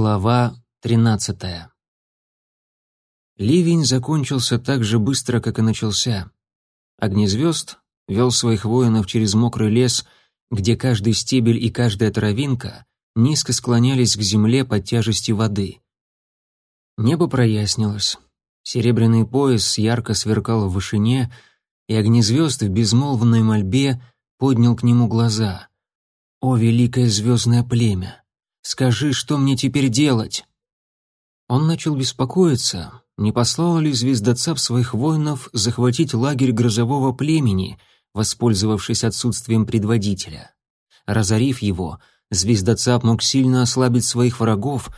Глава 13. Ливень закончился так же быстро, как и начался. Огнезвезд вел своих воинов через мокрый лес, где каждый стебель и каждая травинка низко склонялись к земле под тяжестью воды. Небо прояснилось. Серебряный пояс ярко сверкал в вышине, и огнезвезд в безмолвной мольбе поднял к нему глаза. «О, великое звездное племя! Скажи, что мне теперь делать?» Он начал беспокоиться, не послала ли звездоцап своих воинов захватить лагерь грозового племени, воспользовавшись отсутствием предводителя. Разорив его, звездоцап мог сильно ослабить своих врагов,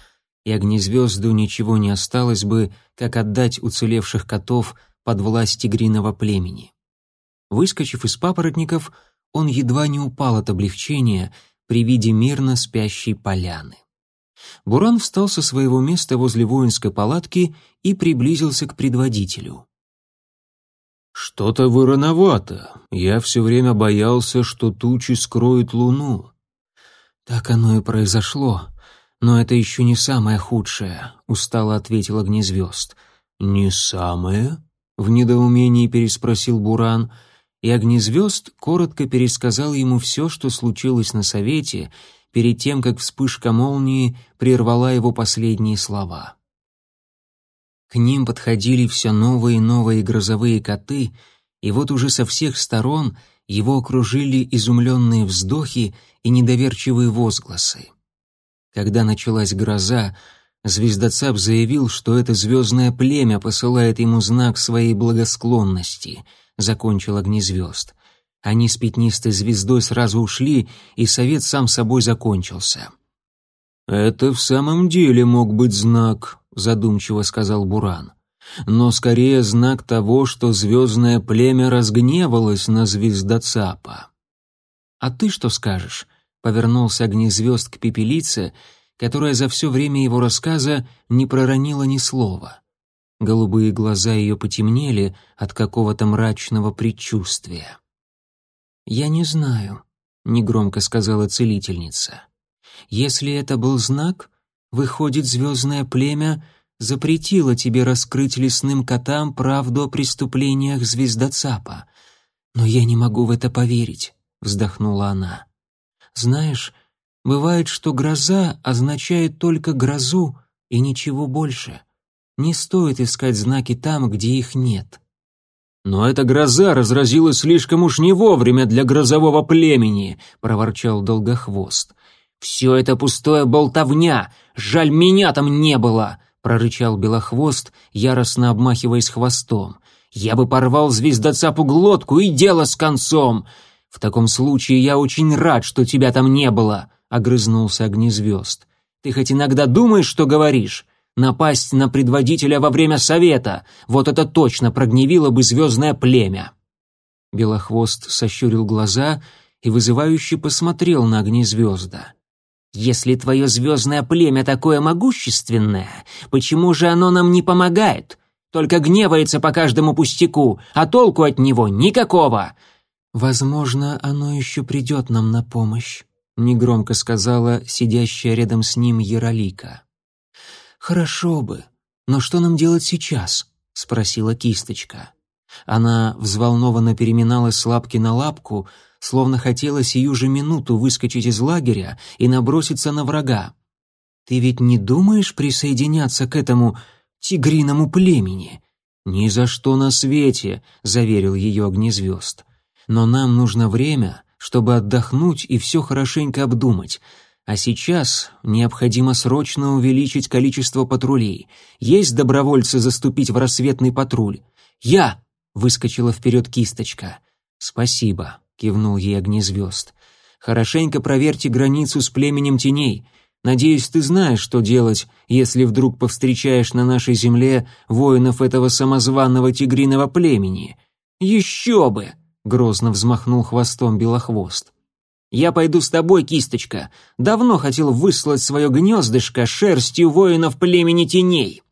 и огнезвезду ничего не осталось бы, как отдать уцелевших котов под власть тигриного племени. Выскочив из папоротников, он едва не упал от облегчения — при виде мирно спящей поляны. Буран встал со своего места возле воинской палатки и приблизился к предводителю. «Что-то вы рановато. Я все время боялся, что тучи скроют луну». «Так оно и произошло. Но это еще не самое худшее», — устало ответил огнезвезд. «Не самое?» — в недоумении переспросил Буран. «Буран». И огнезвезд коротко пересказал ему все, что случилось на совете, перед тем, как вспышка молнии прервала его последние слова. К ним подходили все новые и новые грозовые коты, и вот уже со всех сторон его окружили изумленные вздохи и недоверчивые возгласы. Когда началась гроза, звездоцап заявил, что это звездное племя посылает ему знак своей благосклонности — закончил огни звезд. Они с пятнистой звездой сразу ушли, и совет сам собой закончился. «Это в самом деле мог быть знак», — задумчиво сказал Буран. «Но скорее знак того, что звездное племя разгневалось на звездоцапа». «А ты что скажешь?» — повернулся огнезвезд к пепелице, которая за все время его рассказа не проронила ни слова. Голубые глаза ее потемнели от какого-то мрачного предчувствия. «Я не знаю», — негромко сказала целительница. «Если это был знак, выходит, звездное племя запретило тебе раскрыть лесным котам правду о преступлениях звездоцапа. Но я не могу в это поверить», — вздохнула она. «Знаешь, бывает, что гроза означает только грозу и ничего больше». Не стоит искать знаки там, где их нет. «Но эта гроза разразилась слишком уж не вовремя для грозового племени», — проворчал Долгохвост. «Все это пустое болтовня! Жаль, меня там не было!» — прорычал Белохвост, яростно обмахиваясь хвостом. «Я бы порвал звездоцапу глотку и дело с концом! В таком случае я очень рад, что тебя там не было!» — огрызнулся Огнезвезд. «Ты хоть иногда думаешь, что говоришь? напасть на предводителя во время совета. Вот это точно прогневило бы звездное племя». Белохвост сощурил глаза и вызывающе посмотрел на огни звезда. «Если твое звездное племя такое могущественное, почему же оно нам не помогает? Только гневается по каждому пустяку, а толку от него никакого!» «Возможно, оно еще придет нам на помощь», — негромко сказала сидящая рядом с ним Яролика. «Хорошо бы, но что нам делать сейчас?» — спросила кисточка. Она взволнованно переминалась с лапки на лапку, словно хотела сию же минуту выскочить из лагеря и наброситься на врага. «Ты ведь не думаешь присоединяться к этому тигриному племени?» «Ни за что на свете», — заверил ее огнезвезд. «Но нам нужно время, чтобы отдохнуть и все хорошенько обдумать. А сейчас необходимо срочно увеличить количество патрулей. Есть добровольцы заступить в рассветный патруль? Я!» — выскочила вперед кисточка. «Спасибо», — кивнул ей огнезвезд. «Хорошенько проверьте границу с племенем теней. Надеюсь, ты знаешь, что делать, если вдруг повстречаешь на нашей земле воинов этого самозванного тигриного племени». «Еще бы!» — грозно взмахнул хвостом белохвост. Я пойду с тобой, кисточка. Давно хотел выслать свое гнездышко шерстью воинов племени теней».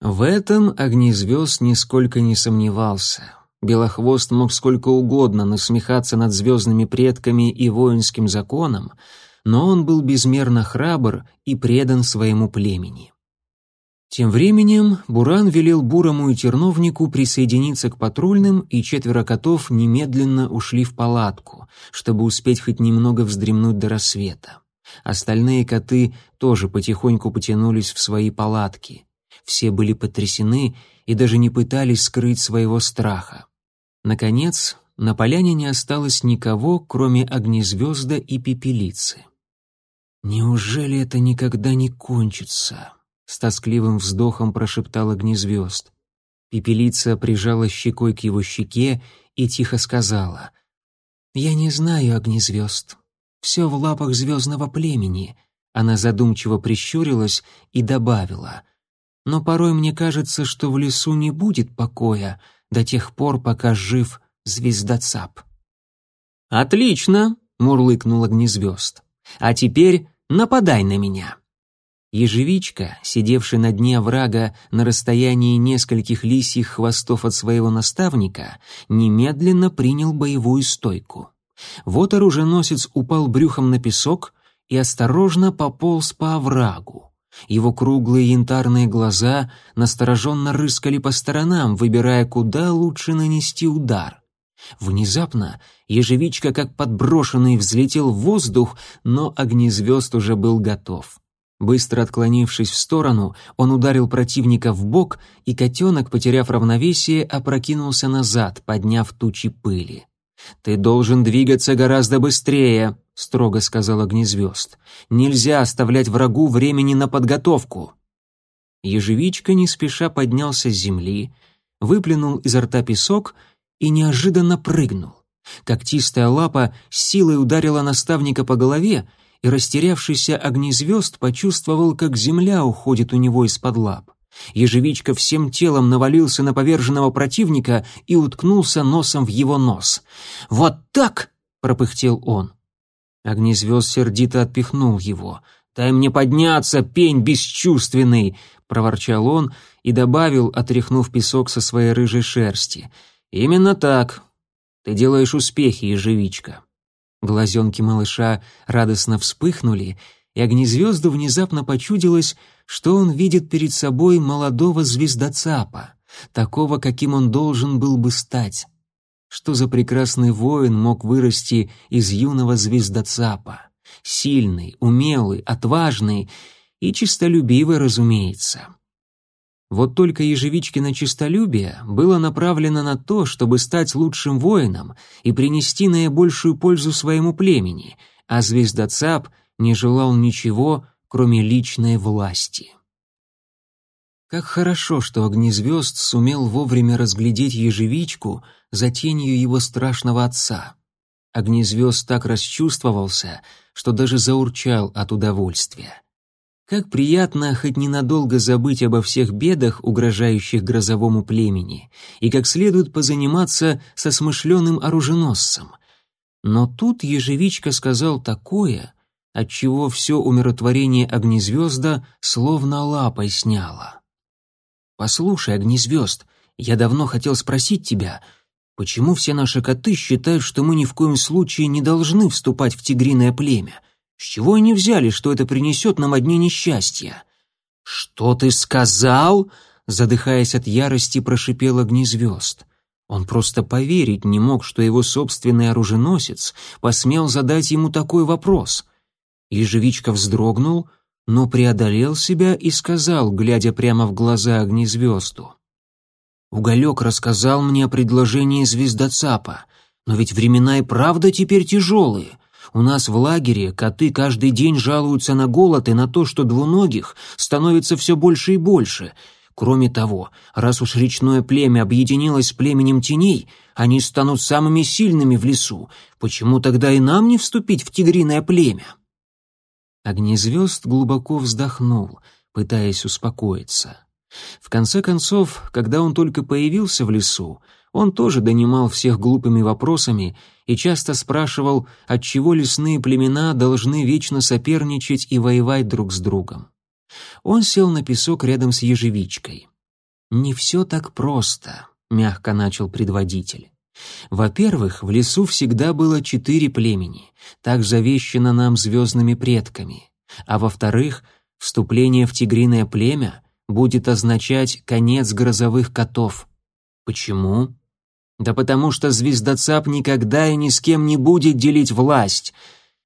В этом огнезвезд нисколько не сомневался. Белохвост мог сколько угодно насмехаться над звездными предками и воинским законом, но он был безмерно храбр и предан своему племени. Тем временем Буран велел Бурому и Терновнику присоединиться к патрульным, и четверо котов немедленно ушли в палатку, чтобы успеть хоть немного вздремнуть до рассвета. Остальные коты тоже потихоньку потянулись в свои палатки. Все были потрясены и даже не пытались скрыть своего страха. Наконец, на поляне не осталось никого, кроме огнезвезда и пепелицы. «Неужели это никогда не кончится?» с тоскливым вздохом прошептала гнезвезд. Пепелица прижала щекой к его щеке и тихо сказала. «Я не знаю огнезвезд. Все в лапах звездного племени». Она задумчиво прищурилась и добавила. «Но порой мне кажется, что в лесу не будет покоя до тех пор, пока жив звездоцап». «Отлично!» — мурлыкнул огнезвезд. «А теперь нападай на меня!» Ежевичка, сидевший на дне врага на расстоянии нескольких лисьих хвостов от своего наставника, немедленно принял боевую стойку. Вот оруженосец упал брюхом на песок и осторожно пополз по оврагу. Его круглые янтарные глаза настороженно рыскали по сторонам, выбирая, куда лучше нанести удар. Внезапно ежевичка, как подброшенный, взлетел в воздух, но огнезвезд уже был готов. Быстро отклонившись в сторону, он ударил противника в бок, и котенок, потеряв равновесие, опрокинулся назад, подняв тучи пыли. «Ты должен двигаться гораздо быстрее», — строго сказал Огнезвезд. «Нельзя оставлять врагу времени на подготовку». Ежевичка не спеша поднялся с земли, выплюнул изо рта песок и неожиданно прыгнул. Когтистая лапа силой ударила наставника по голове, и, растерявшийся огнезвезд почувствовал, как земля уходит у него из-под лап. Ежевичка всем телом навалился на поверженного противника и уткнулся носом в его нос. «Вот так!» — пропыхтел он. Огнезвезд сердито отпихнул его. «Дай мне подняться, пень бесчувственный!» — проворчал он и добавил, отряхнув песок со своей рыжей шерсти. «Именно так. Ты делаешь успехи, ежевичка». Глазенки малыша радостно вспыхнули, и огнезвезду внезапно почудилось, что он видит перед собой молодого звездоцапа, такого, каким он должен был бы стать. Что за прекрасный воин мог вырасти из юного звездоцапа? Сильный, умелый, отважный и чистолюбивый, разумеется. Вот только ежевичкино честолюбие было направлено на то, чтобы стать лучшим воином и принести наибольшую пользу своему племени, а звездоцап не желал ничего, кроме личной власти. Как хорошо, что Огнезвезд сумел вовремя разглядеть ежевичку за тенью его страшного отца. Огнезвезд так расчувствовался, что даже заурчал от удовольствия. Как приятно хоть ненадолго забыть обо всех бедах, угрожающих грозовому племени, и как следует позаниматься со смышленым оруженосцем. Но тут ежевичка сказал такое, отчего все умиротворение огнезвезда словно лапой сняло. «Послушай, огнезвезд, я давно хотел спросить тебя, почему все наши коты считают, что мы ни в коем случае не должны вступать в тигриное племя?» С чего они взяли, что это принесет нам одни несчастья? Что ты сказал? Задыхаясь от ярости, прошипел огнезвезд. Он просто поверить не мог, что его собственный оруженосец посмел задать ему такой вопрос. Ежевичка вздрогнул, но преодолел себя и сказал, глядя прямо в глаза огнезвезду. «Уголек рассказал мне о предложении звездоцапа, но ведь времена и правда теперь тяжелые. У нас в лагере коты каждый день жалуются на голод и на то, что двуногих становится все больше и больше. Кроме того, раз уж речное племя объединилось с племенем теней, они станут самыми сильными в лесу. Почему тогда и нам не вступить в тигриное племя?» Огнезвезд глубоко вздохнул, пытаясь успокоиться. В конце концов, когда он только появился в лесу, он тоже донимал всех глупыми вопросами и часто спрашивал, отчего лесные племена должны вечно соперничать и воевать друг с другом. Он сел на песок рядом с ежевичкой. «Не все так просто», — мягко начал предводитель. «Во-первых, в лесу всегда было четыре племени, так завещено нам звездными предками. А во-вторых, вступление в тигриное племя будет означать конец грозовых котов». «Почему?» Да потому что звездоцап никогда и ни с кем не будет делить власть.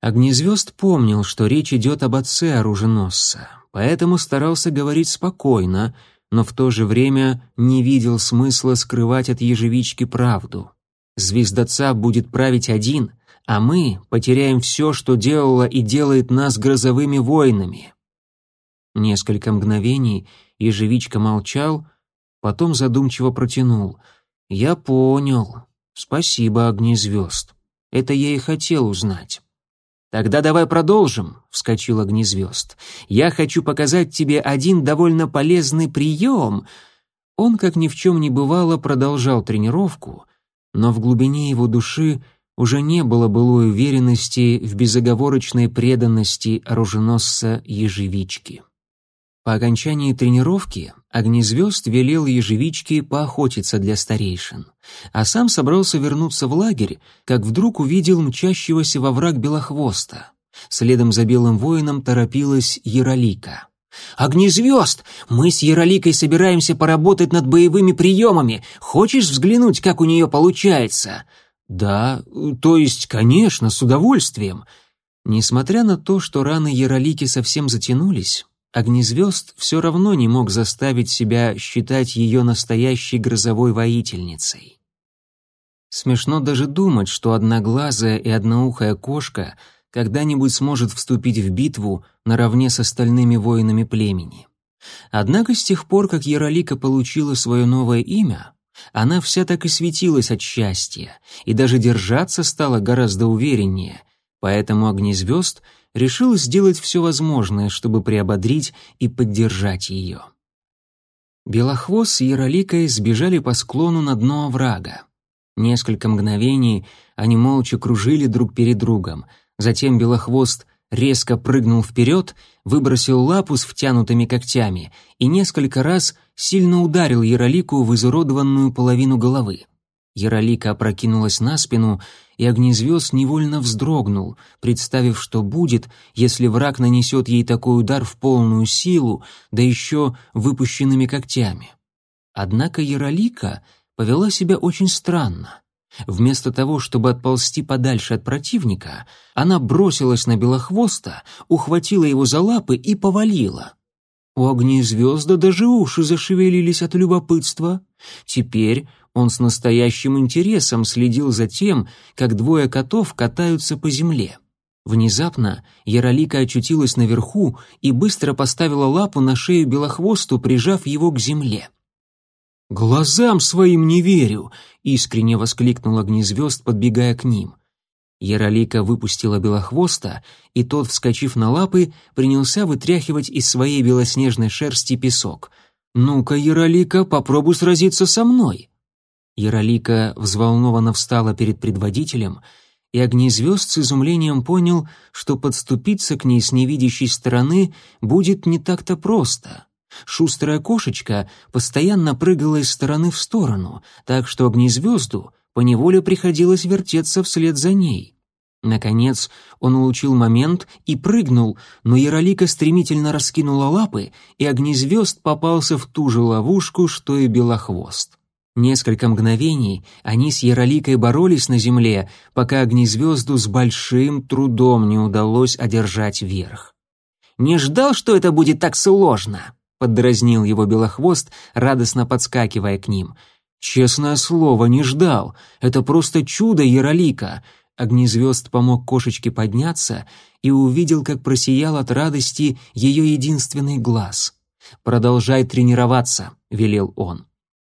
Огнезвезд помнил, что речь идет об отце оруженосца, поэтому старался говорить спокойно, но в то же время не видел смысла скрывать от ежевички правду. Звездоцап будет править один, а мы потеряем все, что делало и делает нас грозовыми воинами. Несколько мгновений ежевичка молчал, потом задумчиво протянул — «Я понял. Спасибо, огни звезд. Это я и хотел узнать». «Тогда давай продолжим», — вскочил огни звезд. «Я хочу показать тебе один довольно полезный прием». Он, как ни в чем не бывало, продолжал тренировку, но в глубине его души уже не было былой уверенности в безоговорочной преданности оруженосца Ежевички. По окончании тренировки Огнезвезд велел ежевичке поохотиться для старейшин, а сам собрался вернуться в лагерь, как вдруг увидел мчащегося во враг Белохвоста. Следом за белым воином торопилась Яролика. «Огнезвезд! Мы с Яроликой собираемся поработать над боевыми приемами. Хочешь взглянуть, как у нее получается?» «Да, то есть, конечно, с удовольствием». Несмотря на то, что раны Яролики совсем затянулись, Огнезвезд все равно не мог заставить себя считать ее настоящей грозовой воительницей. Смешно даже думать, что одноглазая и одноухая кошка когда-нибудь сможет вступить в битву наравне с остальными воинами племени. Однако с тех пор, как Яролика получила свое новое имя, она вся так и светилась от счастья, и даже держаться стала гораздо увереннее, поэтому Огнезвезд — решил сделать все возможное, чтобы приободрить и поддержать ее. Белохвост с Яроликой сбежали по склону на дно оврага. Несколько мгновений они молча кружили друг перед другом. Затем Белохвост резко прыгнул вперед, выбросил лапу с втянутыми когтями и несколько раз сильно ударил Яролику в изуродованную половину головы. Яролика опрокинулась на спину, и огнезвезд невольно вздрогнул, представив, что будет, если враг нанесет ей такой удар в полную силу, да еще выпущенными когтями. Однако Яролика повела себя очень странно. Вместо того, чтобы отползти подальше от противника, она бросилась на Белохвоста, ухватила его за лапы и повалила. У огнезвезда даже уши зашевелились от любопытства. Теперь он с настоящим интересом следил за тем, как двое котов катаются по земле. Внезапно Яролика очутилась наверху и быстро поставила лапу на шею Белохвосту, прижав его к земле. «Глазам своим не верю!» — искренне воскликнул огнезвезд, подбегая к ним. Яролика выпустила Белохвоста, и тот, вскочив на лапы, принялся вытряхивать из своей белоснежной шерсти песок. «Ну-ка, Яролика, попробуй сразиться со мной!» Яролика взволнованно встала перед предводителем, и Огнезвезд с изумлением понял, что подступиться к ней с невидящей стороны будет не так-то просто. Шустрая кошечка постоянно прыгала из стороны в сторону, так что Огнезвезду поневоле приходилось вертеться вслед за ней. Наконец он улучил момент и прыгнул, но Яролика стремительно раскинула лапы, и Огнезвезд попался в ту же ловушку, что и Белохвост. Несколько мгновений они с Яроликой боролись на земле, пока огнезвезду с большим трудом не удалось одержать верх. «Не ждал, что это будет так сложно!» — поддразнил его Белохвост, радостно подскакивая к ним. «Честное слово, не ждал. Это просто чудо, Яролика!» Огнезвезд помог кошечке подняться и увидел, как просиял от радости ее единственный глаз. «Продолжай тренироваться», — велел он.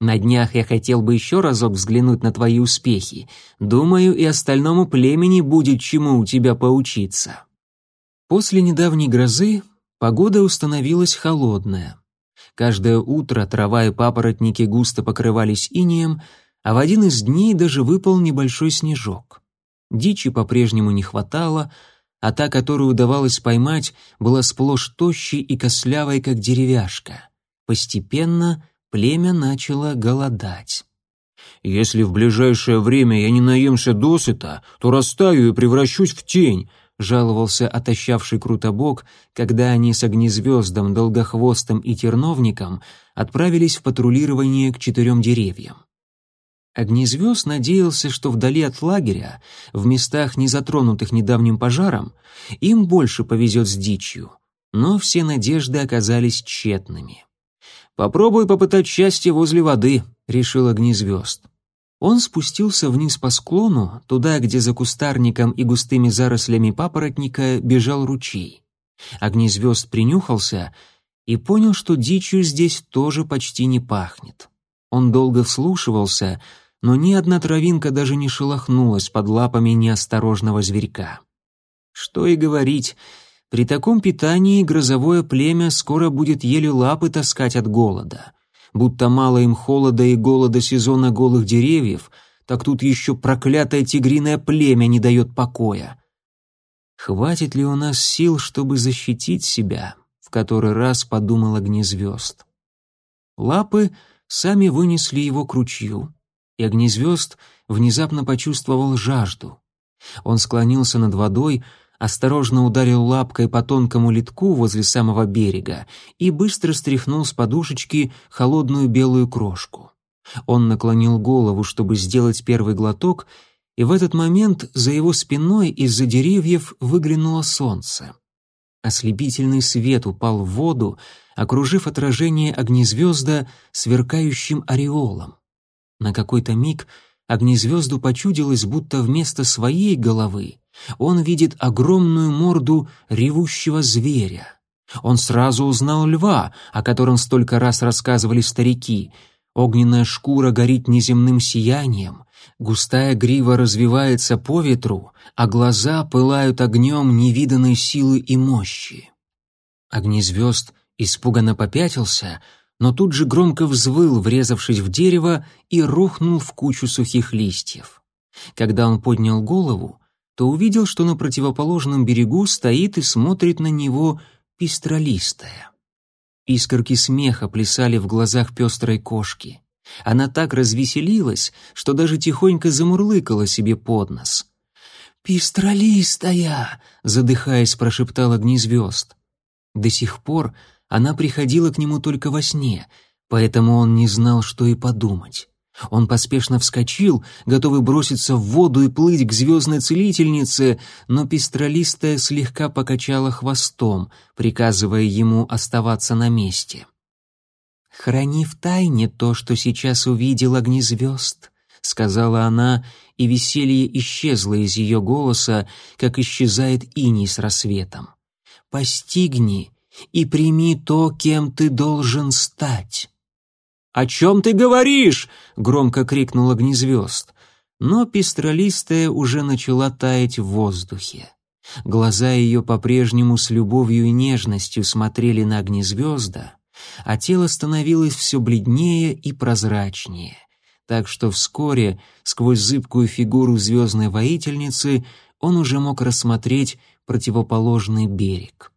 На днях я хотел бы еще разок взглянуть на твои успехи. Думаю, и остальному племени будет чему у тебя поучиться». После недавней грозы погода установилась холодная. Каждое утро трава и папоротники густо покрывались инеем, а в один из дней даже выпал небольшой снежок. Дичи по-прежнему не хватало, а та, которую удавалось поймать, была сплошь тощей и кослявой, как деревяшка. Постепенно Племя начало голодать. «Если в ближайшее время я не наемся досыта, то растаю и превращусь в тень», — жаловался отощавший Крутобок, когда они с Огнезвездом, Долгохвостом и Терновником отправились в патрулирование к четырем деревьям. Огнезвезд надеялся, что вдали от лагеря, в местах, не затронутых недавним пожаром, им больше повезет с дичью, но все надежды оказались тщетными. «Попробуй попытать счастье возле воды», — решил огнезвезд. Он спустился вниз по склону, туда, где за кустарником и густыми зарослями папоротника бежал ручей. Огнезвезд принюхался и понял, что дичью здесь тоже почти не пахнет. Он долго вслушивался, но ни одна травинка даже не шелохнулась под лапами неосторожного зверька. Что и говорить, при таком питании грозовое племя скоро будет еле лапы таскать от голода. Будто мало им холода и голода сезона голых деревьев, так тут еще проклятое тигриное племя не дает покоя. Хватит ли у нас сил, чтобы защитить себя? В который раз подумал огнезвезд. Лапы сами вынесли его к ручью, и огнезвезд внезапно почувствовал жажду. Он склонился над водой, осторожно ударил лапкой по тонкому литку возле самого берега и быстро стряхнул с подушечки холодную белую крошку. Он наклонил голову, чтобы сделать первый глоток, и в этот момент за его спиной из-за деревьев выглянуло солнце. Ослепительный свет упал в воду, окружив отражение огнезвезда сверкающим ореолом. На какой-то миг огнезвезду почудилось, будто вместо своей головы он видит огромную морду ревущего зверя. Он сразу узнал льва, о котором столько раз рассказывали старики. Огненная шкура горит неземным сиянием, густая грива развивается по ветру, а глаза пылают огнем невиданной силы и мощи. Огнезвезд испуганно попятился, но тут же громко взвыл, врезавшись в дерево, и рухнул в кучу сухих листьев. Когда он поднял голову, то увидел, что на противоположном берегу стоит и смотрит на него пестролистая. Искорки смеха плясали в глазах пестрой кошки. Она так развеселилась, что даже тихонько замурлыкала себе под нос. «Пестролистая!» — задыхаясь, прошептал огнезвезд. До сих пор она приходила к нему только во сне, поэтому он не знал, что и подумать. Он поспешно вскочил, готовый броситься в воду и плыть к звездной целительнице, но пестролистая слегка покачала хвостом, приказывая ему оставаться на месте. «Храни в тайне то, что сейчас увидел огнезвезд», — сказала она, и веселье исчезло из ее голоса, как исчезает иней с рассветом. «Постигни и прими то, кем ты должен стать». «О чем ты говоришь?» — громко крикнул огнезвезд. Но пестролистая уже начала таять в воздухе. Глаза ее по-прежнему с любовью и нежностью смотрели на огнезвезда, а тело становилось все бледнее и прозрачнее, так что вскоре сквозь зыбкую фигуру звездной воительницы он уже мог рассмотреть противоположный берег.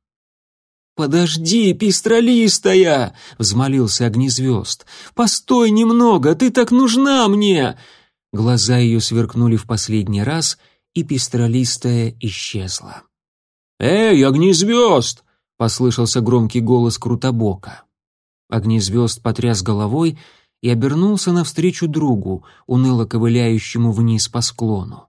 «Подожди, пестролистая!» — взмолился огнезвезд. «Постой немного, ты так нужна мне!» Глаза ее сверкнули в последний раз, и пестролистая исчезла. «Эй, огнезвезд!» — послышался громкий голос Крутобока. Огнезвезд потряс головой и обернулся навстречу другу, уныло ковыляющему вниз по склону.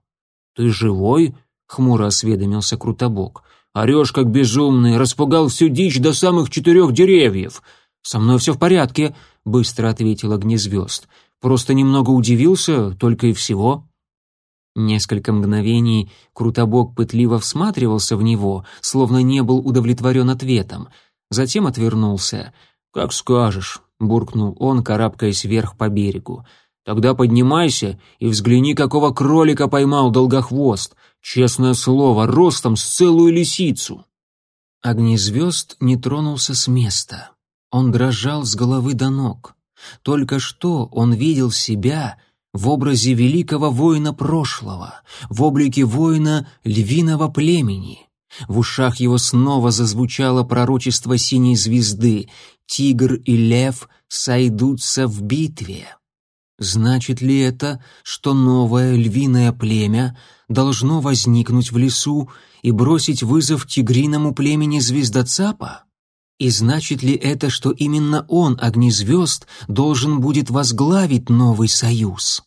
«Ты живой?» — хмуро осведомился Крутобок орешь как безумный, распугал всю дичь до самых четырех деревьев. Со мной все в порядке, быстро ответил огнезвезд. Просто немного удивился, только и всего. Несколько мгновений Крутобок пытливо всматривался в него, словно не был удовлетворен ответом. Затем отвернулся. «Как скажешь», — буркнул он, карабкаясь вверх по берегу. «Тогда поднимайся и взгляни, какого кролика поймал Долгохвост. Честное слово, ростом с целую лисицу. Огнезвезд не тронулся с места. Он дрожал с головы до ног. Только что он видел себя в образе великого воина прошлого, в облике воина львиного племени. В ушах его снова зазвучало пророчество синей звезды «Тигр и лев сойдутся в битве». Значит ли это, что новое львиное племя должно возникнуть в лесу и бросить вызов тигриному племени звездоцапа? И значит ли это, что именно он, огнезвезд, должен будет возглавить новый союз?